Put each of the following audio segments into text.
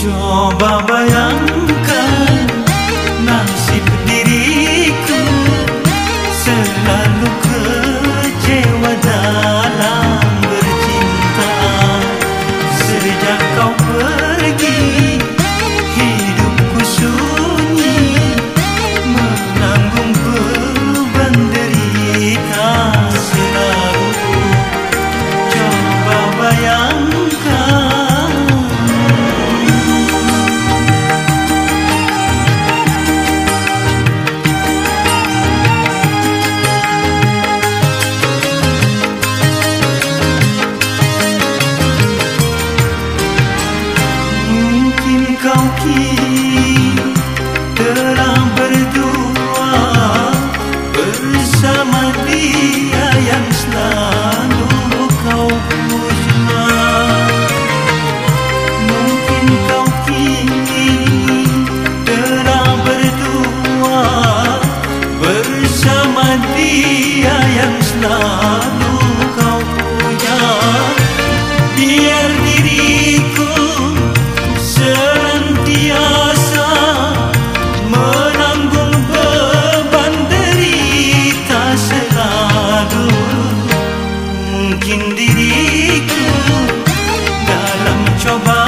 熊爸爸呀。selalu kau punya. Biar diriku sentiasa Menanggung beban derita selalu. Mungkin diriku dalam cobaan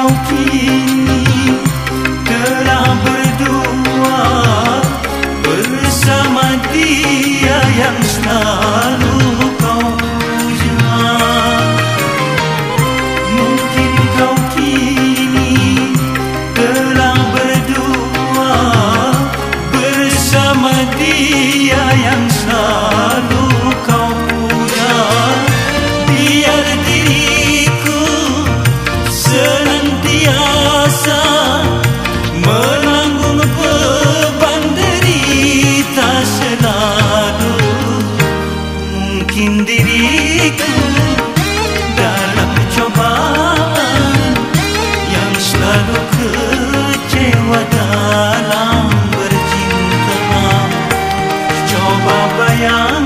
não quis. आया